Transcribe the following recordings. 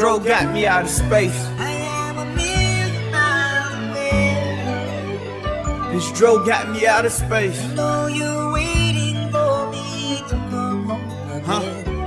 Dro got me out of space. I am a million miles away. This Dro got me out of space. Know you're waiting for me to come home Huh?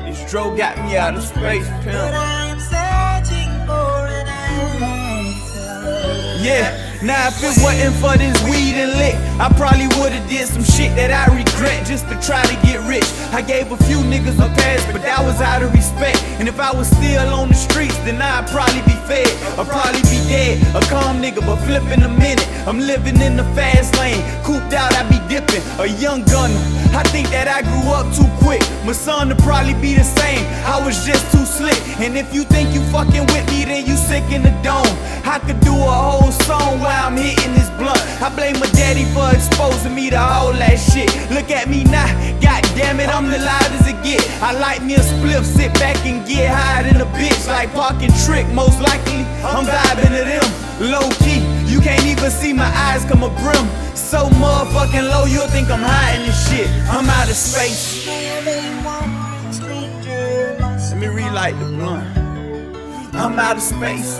This Dro got me out of space, pimp. I am searching for an answer. Yeah, now if it wasn't for this weed and lick, I probably would've did some shit that I regret just to try to get rich. I gave a few niggas a pass, but that was out of respect. And if I was still on the streets, then I'd probably be fed. I'd probably be dead. A calm nigga, but flipping a minute. I'm living in the fast lane. Cooped out, I be dipping. A young gunner. I think that I grew up too quick. My son would probably be the same. I was just too slick. And if you think you fucking with me, then you sick in the dome. I could do a whole song while I'm hitting this blunt. I blame my daddy for exposing me to all that shit. Look at me now, I light me a spliff, sit back and get high in a bitch. Like parking trick, most likely I'm vibing to them. Low key, you can't even see my eyes come a brim. So motherfucking low, you'll think I'm hiding this shit. I'm out of space. Let me relight the blunt. I'm out of space.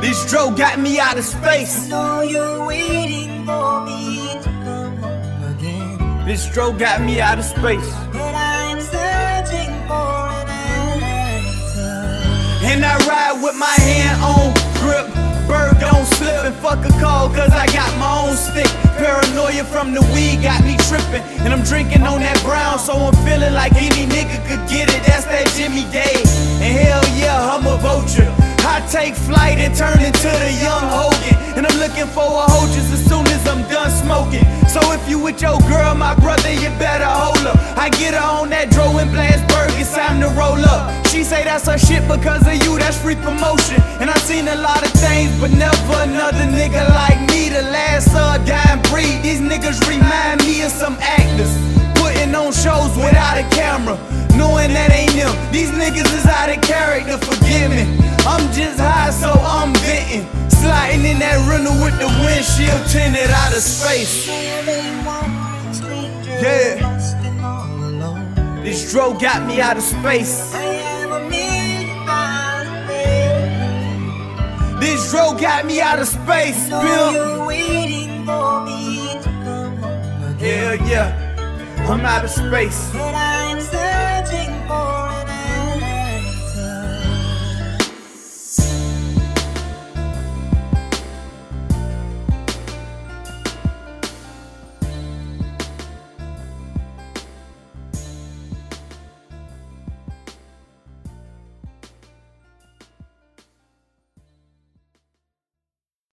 This Dro got me out of space. This Dro got me out of space. But I am searching for an answer. And I ride with my hand on grip. Bird don't slip and fuck a call cause I got my own stick. Paranoia from the weed got me tripping. And I'm drinking on that brown, so I'm feeling like any nigga could get it. That's that Jimmy Day. You with your girl, my brother, you better hold up. I get her on that dro and blast burger, it's time to roll up. She say that's her shit because of you, that's free promotion. And I seen a lot of things, but never another nigga like me. The last uh, dying breed. These niggas remind me of some actors. Putting on shows without a camera. Knowing that ain't them. These niggas is out of character, forgive me. I'm just high, in that rental with the windshield tinted out of space. Yeah. This dro got me out of space. This dro got me out of space, Bill. Hell yeah, I'm out of space.